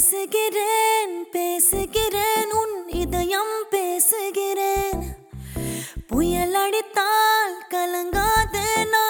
பேசுகிறேன் பேசுகிறேன் உன் இதயம் பேசுகிறேன். புயல் அடித்தால் கலங்காத நான்